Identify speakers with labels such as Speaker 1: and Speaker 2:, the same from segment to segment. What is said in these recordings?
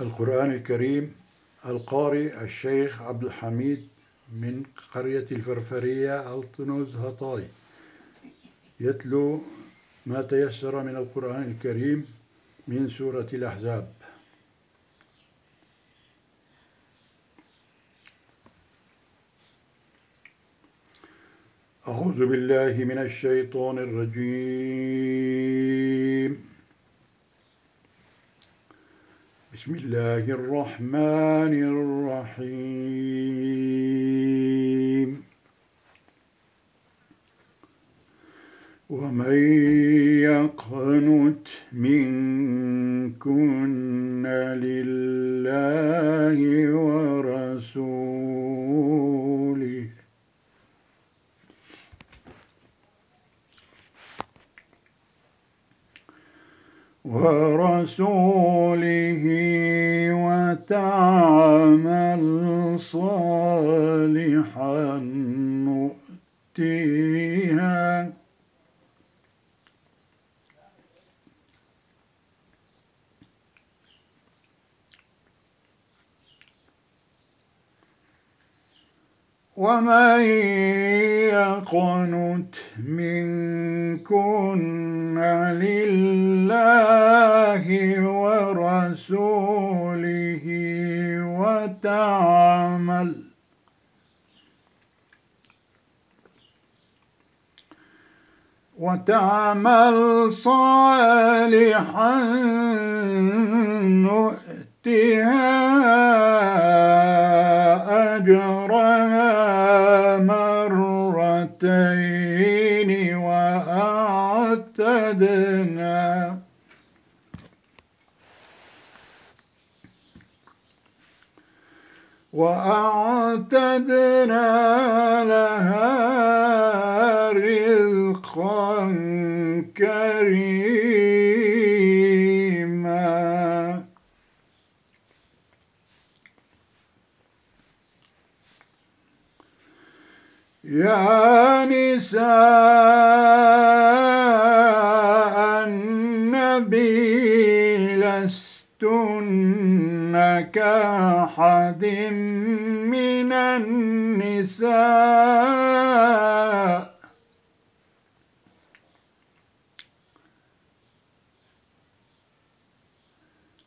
Speaker 1: القرآن الكريم القارئ الشيخ عبد الحميد من قرية الفرفرية الطنوز هطاي. يتلو ما تيسر من القرآن الكريم من سورة الأحزاب. أعوذ بالله من الشيطان الرجيم. بسم الله الرحمن الرحيم. ومن يقنت منكن لله ورسوله. ورسوله وتعمل صالحا نؤتيها ومن يقنت منكن لله ورسوله وتعمل وتعمل صالحا نؤتها أجرها مرتين وأعتدنا. وأعتدنا لها رزقا كريما. يا نساء النبي لستن كأحد من النساء.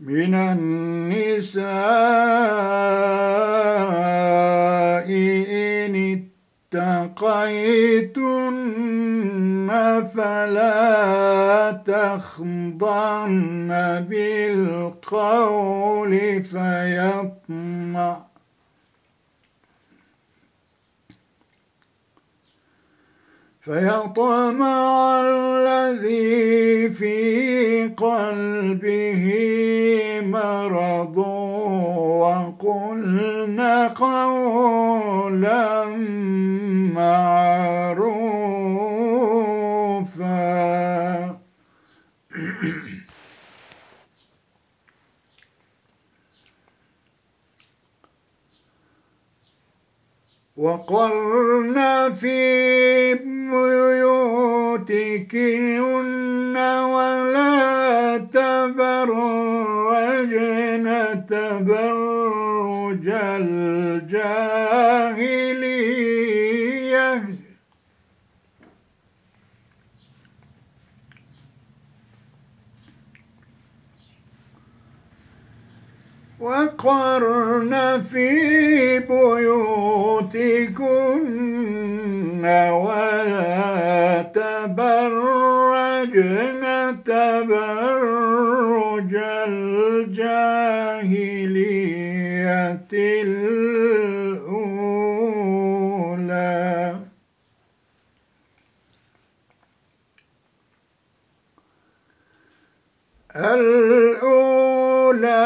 Speaker 1: من النساء اتقيتن فلا تخضعن بالقول فيطمع. فيطمع الذي في قلبه مرض. وقلن قولا معروفا. وقرن في بيوتكن ولا تبرجن الجاهلية. وقرن في بيوتكن ولا تبرجن تبرج الجاهلية. الأولى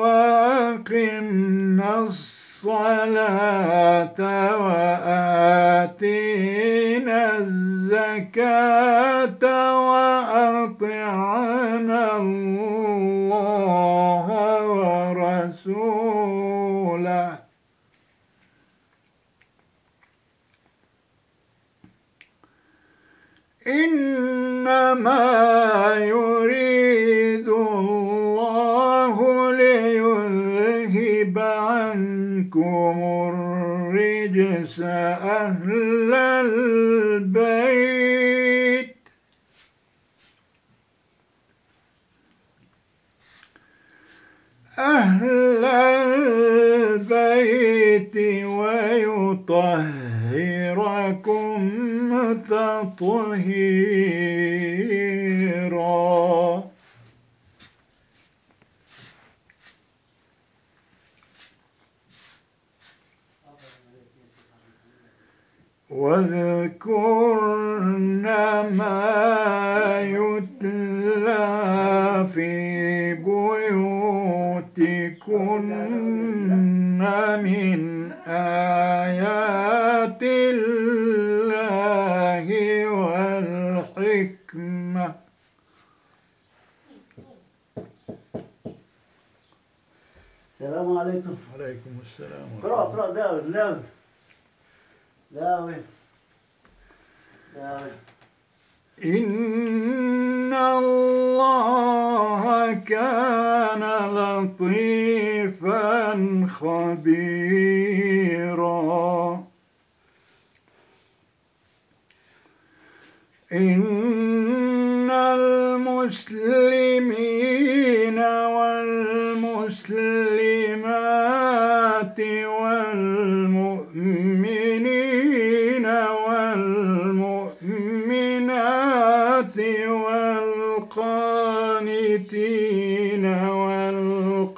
Speaker 1: وأقمنا الصلاة وآتينا الزكاة وأطعنا الله ورسوله. إنما عنهم الرجس أهل البيت. أهل البيت ويطهركم تطهيرا. واذكرن ما يتلى في بيوتكن من آيات الله والحكمة.
Speaker 2: السلام عليكم.
Speaker 1: عليكم السلام.
Speaker 2: اقرأ اقرأ داود داود.
Speaker 1: إن الله كان لطيفا خبيرا. إن المسلمين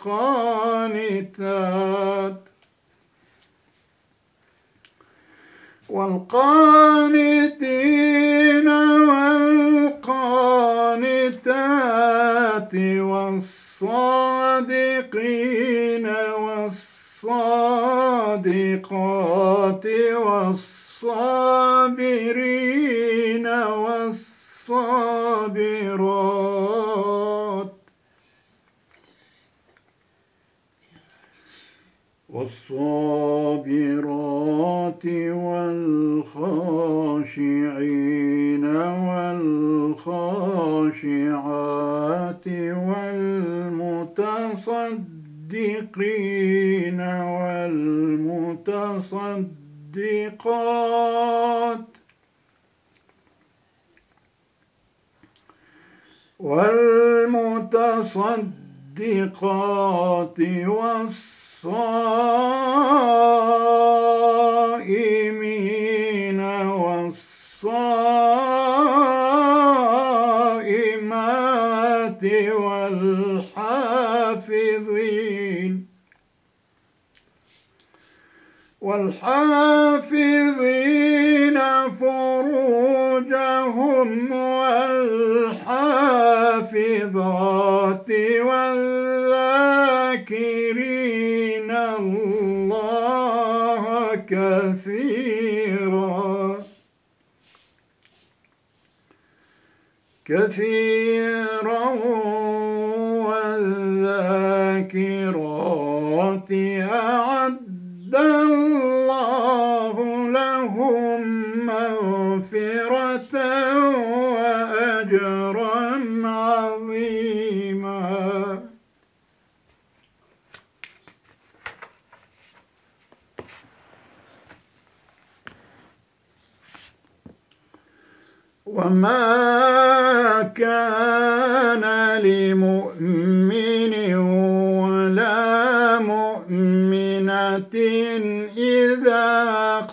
Speaker 1: والقانتات. والقانتين والقانتات والصادقين والصادقات والصابرين والصابرات. والصابرات والخاشعين والخاشعات والمتصدقين والمتصدقات والمتصدقات والصائمين والصائمات والحافظين والحافظين فروجهم والحافظات والذاكرين كثيرا والذاكرات أعد الله لهم مغفرة وأجرا عظيما. وما كان لمؤمن ولا مؤمنة إذا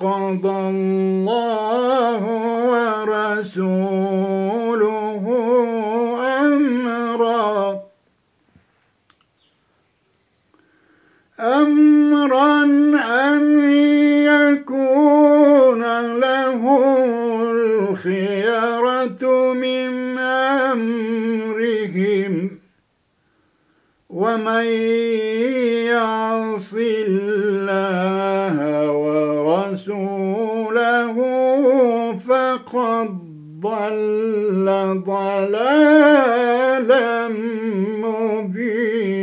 Speaker 1: قضى الله ورسوله. ضل ضلالا مبينا.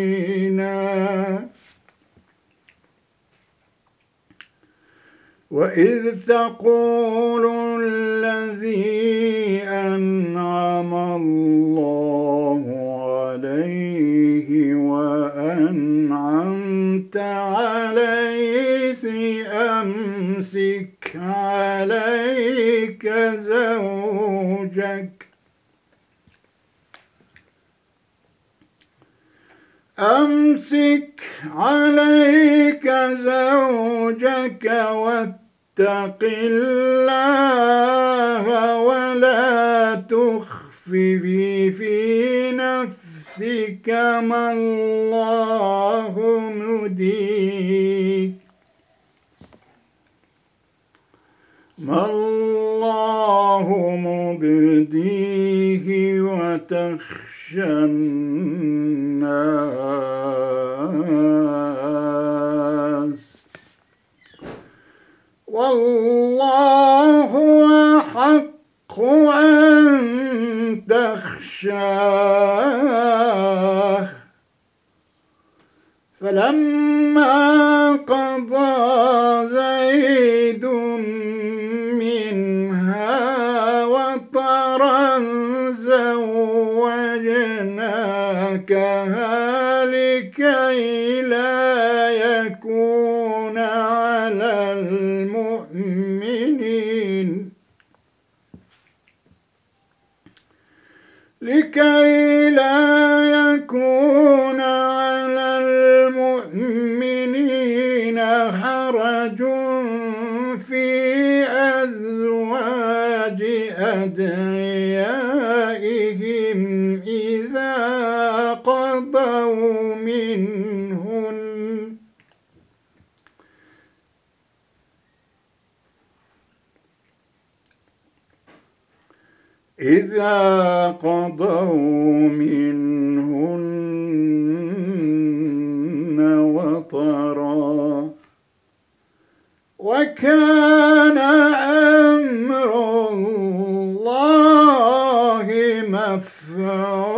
Speaker 1: وإذ تقول الذي أنعم الله عليه وأنعمت عليه أمسك عليك زوجك. أمسك عليك زوجك واتق الله ولا تخفي في نفسك ما الله مديك ما الله مبديه وتخشى الناس. والله أحق أن تخشاه. فلما قضى زيد زوجناكها لكي لا يكون على المؤمنين. لكي لا يكون على المؤمنين حرج في أزواج أدعيائهم منهن. إذا قضوا منهن وطرا وكان أمر الله مفعولا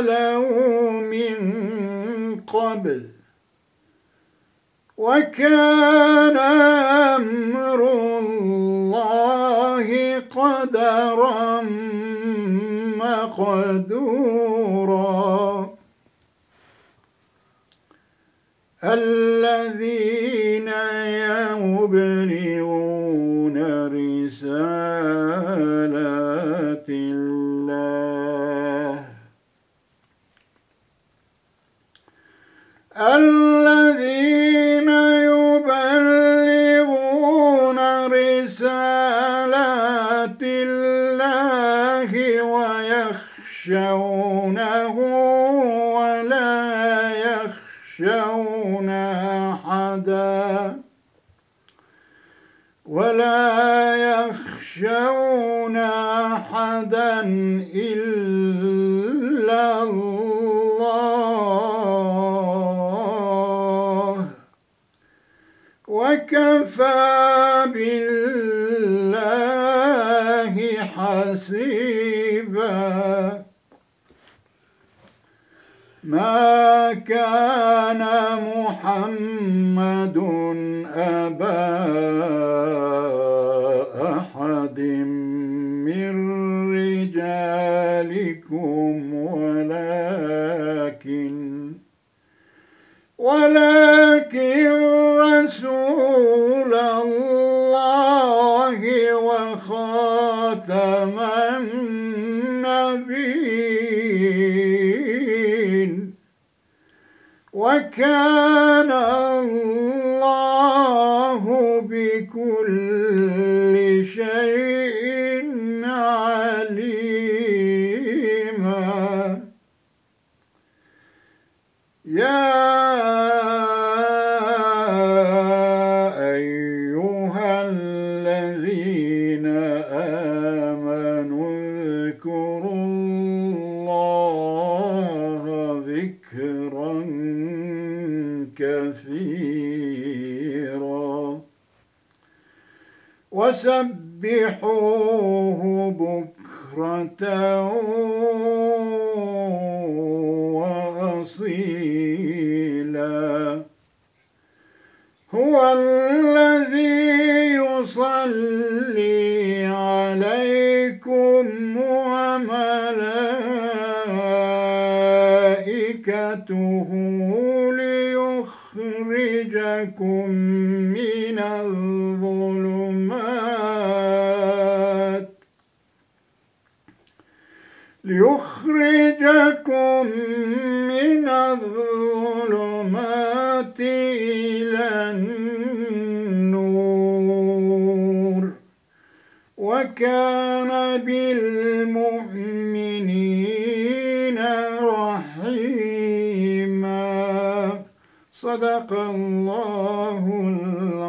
Speaker 1: خلوا من قبل وكان أمر الله قدرا مقدورا. الذين يبلغون الذين وكفى بالله حسيبا. ما كان محمد أبا أحد من رجالكم ولكن ولكن رسول الله وخاتم النبيين. وكان الله وسبحوه بكرة ليخرجكم من الظلمات إلى النور. وكان بالمؤمنين رحيما. صدق الله العظيم.